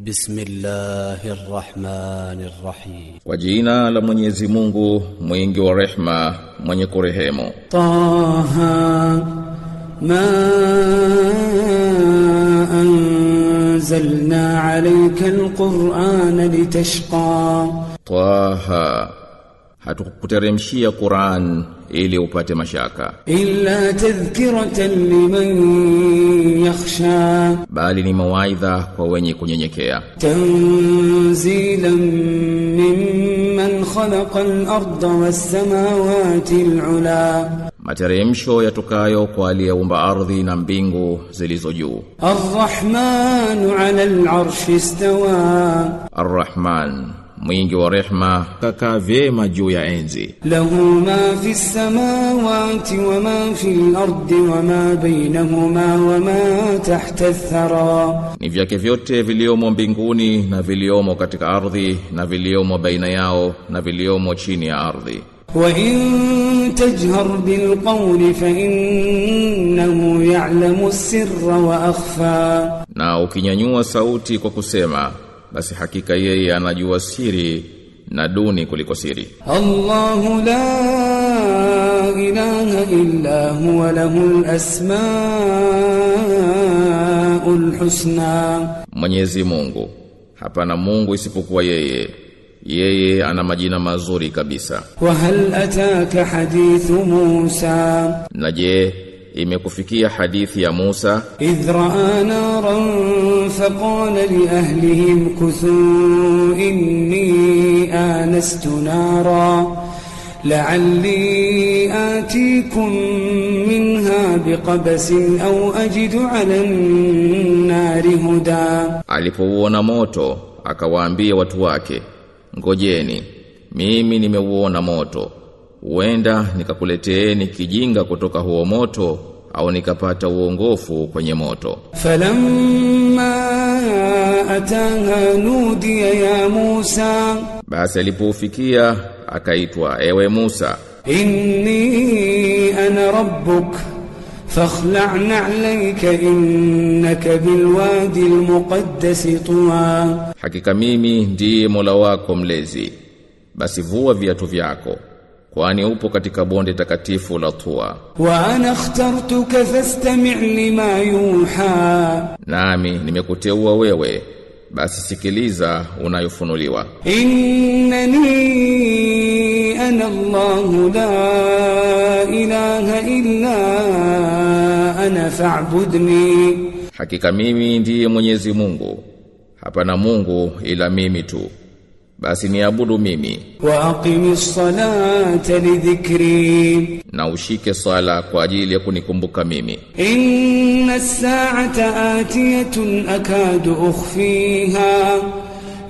بسم الله الرحمن الرحيم. وجينا لمنيزي مungu مينجي ورحمة مينكو رحيم طه ما أنزلنا عليك القرآن لتشقى طه hatukuteremshia Qur'an ili upate mashaka. Illa tadhkiratan liman yakhsha. Bali ni mawaidha kwa wenye kunyenyekea. Tanzilan mimman khalaqa al-ardha was-samawati al-ula. Materemsho yatokayo kwa aliyeumba ardhi na mbingu zilizo juu. Ar-Rahman 'ala al-'arshi istawa. Ar-Rahman mwingi wa rehma kakaa vyema juu ya enzi. Lahu ma fi samawati wa ma fi al-ardi wa ma bainahuma wa ma tahta thara ni vyake vyote viliomo mbinguni na viliomo katika ardhi na viliomo baina yao na viliomo chini ya ardhi. Wa in tajhar bil qawli fa innahu ya'lamu sirra wa akhfa. Na ukinyanyua sauti kwa kusema basi hakika yeye anajua siri na duni kuliko siri. Allahu la ilaha illa huwa lahul asmaul husna. Mwenyezi Mungu hapana Mungu isipokuwa yeye. Yeye ana majina mazuri kabisa. Wa hal ataka hadithu Musa? Na je imekufikia hadithi ya Musa. Idh raa naran faqala li ahlihim kuthu inni anastu nara la'alli atikum minha biqabasin au ajidu 'ala an-nari huda. Alipouona moto akawaambia watu wake ngojeni mimi nimeuona moto huenda nikakuleteeni kijinga kutoka huo moto au nikapata uongofu kwenye moto. Falamma ataha nudiya ya Musa. Basi alipoufikia akaitwa ewe Musa. Inni ana rabbuk fakhla'na 'alayka innaka bilwadi almuqaddas tuwa. Hakika mimi ndiye Mola wako mlezi. Basi vua viatu vyako kwani upo katika bonde takatifu la Tua. Wa ana ikhtartuka fastami' lima yuha, nami nimekuteua wewe, basi sikiliza unayofunuliwa. Innani ana Allah la ilaha illa ana fa'budni, hakika mimi ndiye Mwenyezi Mungu, hapana Mungu ila mimi tu basi niabudu mimi. Wa aqimis salata li dhikri, na ushike sala kwa ajili ya kunikumbuka mimi. Inna saata atiyatun akadu ukhfiha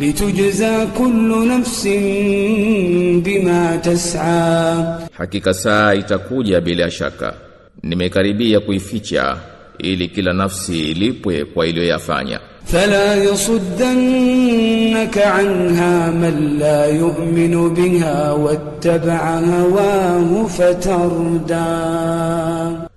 litujza kullu nafsin bima tas'a, hakika saa itakuja bila shaka, nimekaribia kuificha ili kila nafsi ilipwe kwa iliyoyafanya. فلا يصدنك عنها من لا يؤمن بها واتبع هواه فتردى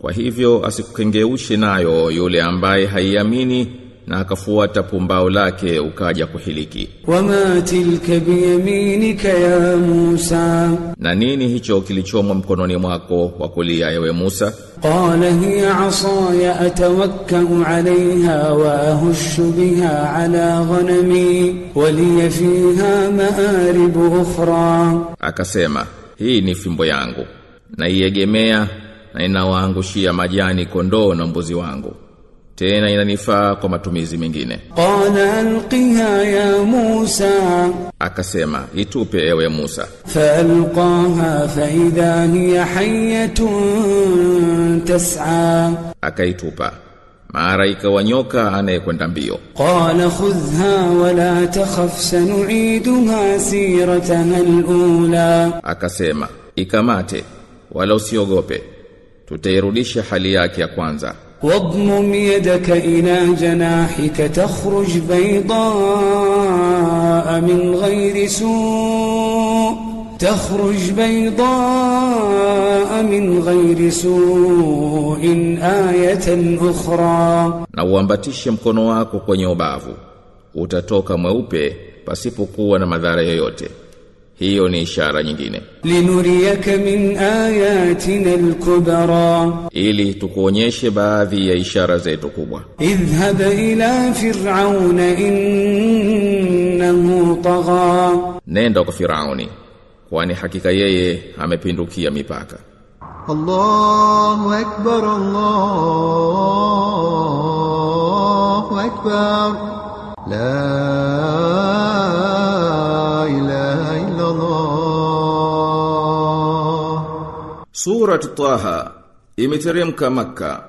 Kwa hivyo asikukengeushe nayo yule ambaye haiamini na akafuata pumbao lake ukaja kuhiliki. Wama tilka biyaminika ya Musa, na nini hicho kilichomwa mkononi mwako wa kulia ewe Musa? Qala hiya asaya atawakkau alaiha wa ahushu biha ala ghanami wa liya fiha maaribu ukhra, akasema hii ni fimbo yangu naiegemea na inawaangushia majani kondoo na mbuzi wangu tena inanifaa kwa matumizi mengine. Qala alqiha ya Musa, akasema itupe ewe Musa. Falqaha fa idha hiya hayyatun tas'a, akaitupa mara ikawa nyoka anayekwenda mbio. Qala khudhha wa la takhaf sanu'iduha sirataha alula, akasema ikamate wala usiogope, tutairudisha hali yake ya kwanza. واضمم يدك إلى جناحك تخرج بيضاء من غير سوء تخرج بيضاء من غير سوء آية أخرى na uambatishe mkono wako kwenye ubavu utatoka mweupe pasipokuwa na madhara yoyote hiyo ni ishara nyingine. Linuriyaka min ayatina alkubra. Ili tukuonyeshe baadhi ya ishara zetu kubwa. Idhhab ila fir'auna innahu tagha. Nenda kwa firauni kwani hakika yeye amepindukia mipaka. Allahu akbar Allahu akbar. La ilaha Surat Taha imeteremka maka.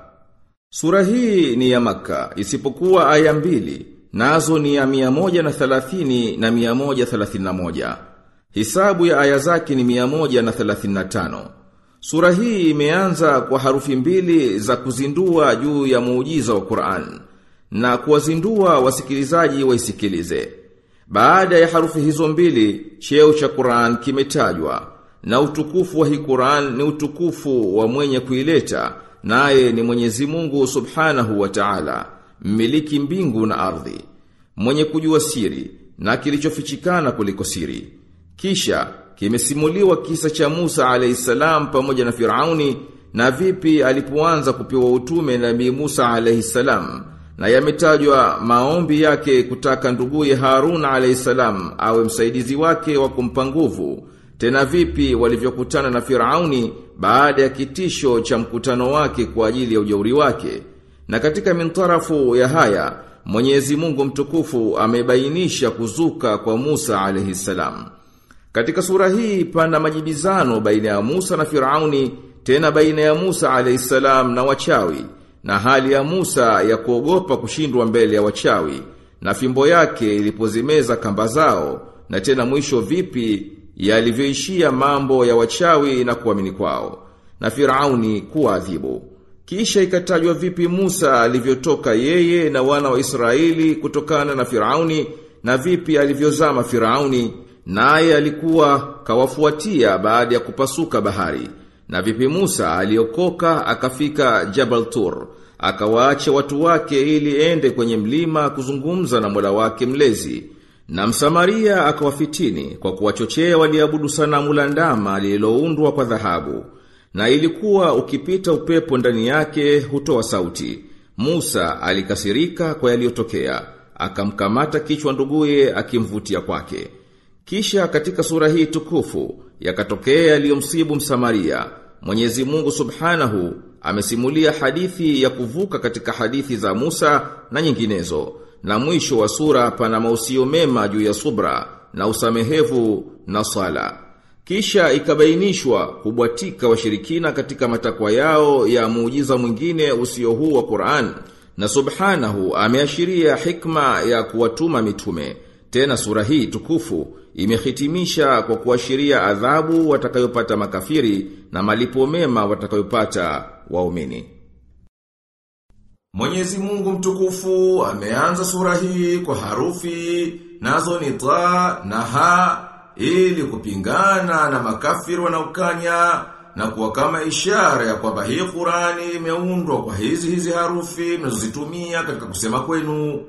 Sura hii ni ya maka isipokuwa aya mbili, nazo ni ya 130 na 131. Hisabu ya aya zake ni 135. Sura hii imeanza kwa harufi mbili za kuzindua juu ya muujiza wa Qur'an na kuwazindua wasikilizaji waisikilize. Baada ya harufi hizo mbili, cheo cha Qur'an kimetajwa na utukufu wa hii Qur'an ni utukufu wa mwenye kuileta naye ni Mwenyezi Mungu Subhanahu wa Ta'ala, mmiliki mbingu na ardhi, mwenye kujua siri na kilichofichikana kuliko siri. Kisha kimesimuliwa kisa cha Musa alayhisalam pamoja na Firauni na vipi alipoanza kupewa utume Nabii Musa alayhisalam na yametajwa maombi yake kutaka nduguye Harun alayhisalam awe msaidizi wake wa kumpa nguvu tena vipi walivyokutana na Firauni baada ya kitisho cha mkutano wake kwa ajili ya ujauri wake. Na katika mintarafu ya haya, Mwenyezi Mungu mtukufu amebainisha kuzuka kwa Musa alayhi salam. Katika sura hii pana majibizano baina ya Musa na Firauni, tena baina ya Musa alayhi salam na wachawi, na hali ya Musa ya kuogopa kushindwa mbele ya wachawi, na fimbo yake ilipozimeza kamba zao, na tena mwisho vipi yalivyoishia mambo ya wachawi na kuamini kwao na Firauni kuadhibu kisha ikatajwa vipi Musa alivyotoka yeye na wana wa Israeli kutokana na Firauni na vipi alivyozama Firauni naye alikuwa kawafuatia baada ya kupasuka bahari. Na vipi Musa aliokoka akafika Jabal Tur akawaacha watu wake ili ende kwenye mlima kuzungumza na Mola wake mlezi na Msamaria akawafitini kwa kuwachochea waliabudu sanamu la ndama lililoundwa kwa dhahabu. Na ilikuwa ukipita upepo ndani yake hutoa sauti. Musa alikasirika kwa yaliyotokea, akamkamata kichwa nduguye akimvutia kwake. Kisha katika sura hii tukufu yakatokea yaliyomsibu Msamaria. Mwenyezi Mungu Subhanahu amesimulia hadithi ya kuvuka katika hadithi za Musa na nyinginezo na mwisho wa sura pana mausio mema juu ya subra na usamehevu na sala. Kisha ikabainishwa kubwatika washirikina katika matakwa yao ya muujiza mwingine usio huu wa Qur'an. Na subhanahu ameashiria hikma ya kuwatuma mitume. Tena sura hii tukufu imehitimisha kwa kuashiria adhabu watakayopata makafiri na malipo mema watakayopata waumini. Mwenyezi Mungu mtukufu ameanza sura hii kwa harufi nazo ni ta na ha ili kupingana na makafiri wanaokanya na kuwa kama ishara ya kwamba hii Qurani imeundwa kwa hizi hizi harufi mnazozitumia katika kusema kwenu.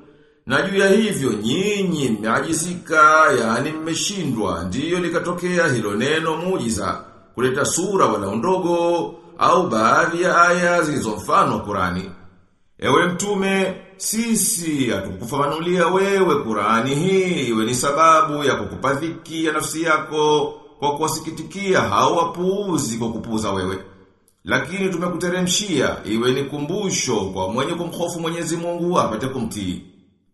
Na juu ya hivyo nyinyi mmeajizika, yaani mmeshindwa, ndiyo likatokea hilo neno muujiza kuleta sura wala ndogo au baadhi ya aya zilizo mfano Qurani. Ewe mtume, sisi hatukufafanulia wewe Qurani hii iwe ni sababu ya kukupa dhiki ya nafsi yako kwa kuwasikitikia hao wapuuzi kwa kupuuza wewe. Lakini tumekuteremshia iwe ni kumbusho kwa mwenye kumhofu Mwenyezi Mungu apate kumtii.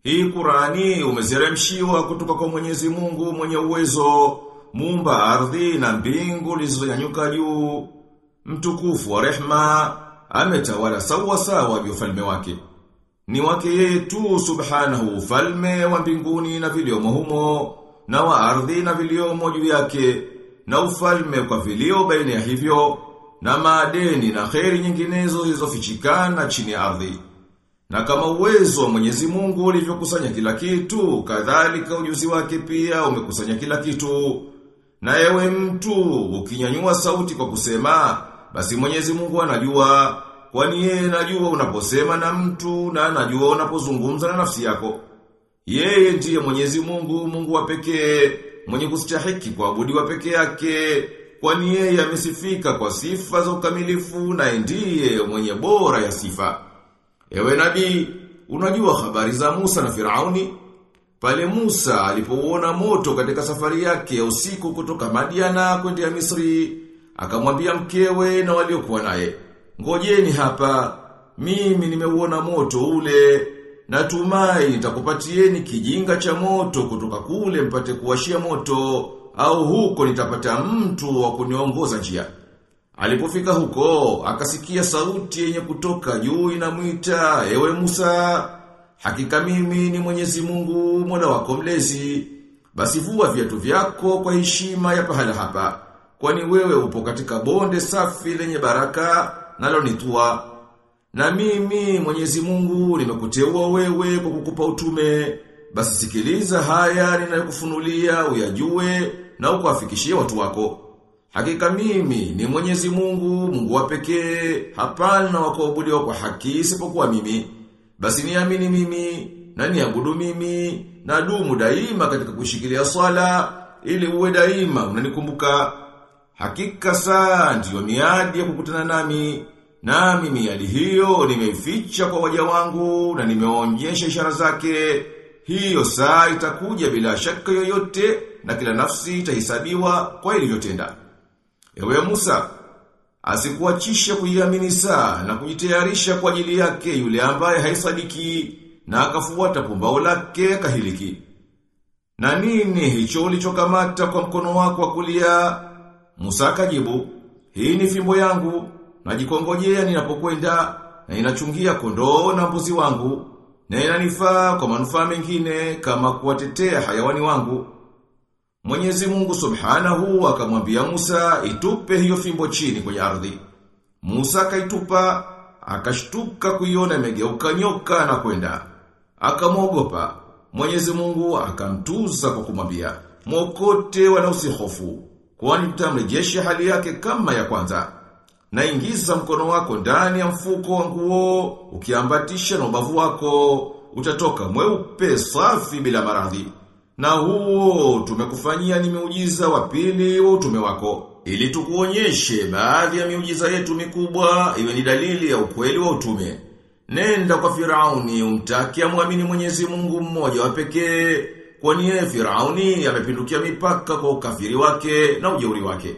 Hii Qurani umezeremshiwa kutoka kwa Mwenyezi Mungu mwenye uwezo, muumba ardhi na mbingu zilizonyanyuka juu, mtukufu wa rehma ametawala sawa sawa juu ufalme wake. Ni wake yeye tu subhanahu ufalme wa mbinguni na viliomo humo, na wa ardhi na viliomo juu yake, na ufalme kwa vilio baina ya hivyo, na maadeni na kheri nyinginezo zilizofichikana chini ya ardhi. Na kama uwezo wa Mwenyezi Mungu ulivyokusanya kila kitu, kadhalika ujuzi wake pia umekusanya kila kitu. Na ewe mtu, ukinyanyua sauti kwa kusema, basi Mwenyezi Mungu anajua, kwani yeye anajua unaposema na mtu na anajua unapozungumza na nafsi yako. Yeye ndiye Mwenyezi Mungu, Mungu wa pekee, mwenye kustahiki kuabudiwa peke yake, kwani yeye amesifika kwa sifa za ukamilifu na ndiye mwenye bora ya sifa. Ewe nabii, unajua habari za Musa na Firauni? Pale Musa alipouona moto katika safari yake ya usiku kutoka Madiana kwenda Misri, akamwambia mkewe na waliokuwa naye, "Ngojeni hapa, mimi nimeuona moto ule, natumai nitakupatieni kijinga cha moto kutoka kule mpate kuwashia moto, au huko nitapata mtu wa kuniongoza njia." Alipofika huko, akasikia sauti yenye kutoka juu inamwita, "Ewe Musa, hakika mimi ni Mwenyezi Mungu, Mola wako mlezi. Basi vua viatu vyako kwa heshima ya pahala hapa, kwani wewe upo katika bonde safi lenye baraka nalo ni tua. Na mimi Mwenyezi Mungu nimekuteua wewe kwa kukupa utume. Basi sikiliza haya ninayokufunulia uyajue na ukuafikishie watu wako." Hakika mimi ni Mwenyezi Mungu, Mungu wa pekee, hapana wa kuabudiwa kwa haki isipokuwa mimi. Basi niamini mimi, na niabudu mimi, na dumu daima katika kushikilia swala, ili uwe daima unanikumbuka. Hakika saa ndiyo miadi ya kukutana nami, nami miadi hiyo nimeificha kwa waja wangu na nimeonyesha ishara zake. Hiyo saa itakuja bila shaka yoyote na kila nafsi itahesabiwa kwa ilivyotenda. Ewe Musa, asikuachisha kuiamini saa na kujitayarisha kwa ajili yake yule ambaye haisadiki na akafuata pumbao lake kahiliki. Na nini hicho ulichokamata kwa mkono wako wa kulia? Musa akajibu, hii ni fimbo yangu, najikongojea ninapokwenda na inachungia kondoo na mbuzi wangu, na inanifaa kwa manufaa mengine kama kuwatetea hayawani wangu. Mwenyezi Mungu Subhanahu akamwambia Musa itupe hiyo fimbo chini kwenye ardhi. Musa akaitupa, akashtuka kuiona imegeuka nyoka na kwenda. Akamwogopa. Mwenyezi Mungu akamtuza kwa kumwambia, "Mwokote wala usihofu, kwani tutamrejesha hali yake kama ya kwanza." Na ingiza mkono wako ndani ya mfuko wa nguo, ukiambatisha na ubavu wako, utatoka mweupe safi bila maradhi. Na huo tumekufanyia ni miujiza wa pili wa utume wako. Ili tukuonyeshe baadhi ya miujiza yetu mikubwa iwe ni dalili ya ukweli wa utume. Nenda kwa Firauni umtaki amwamini Mwenyezi Mungu mmoja wa pekee, kwani yeye Firauni amepindukia mipaka kwa ukafiri wake na ujeuri wake.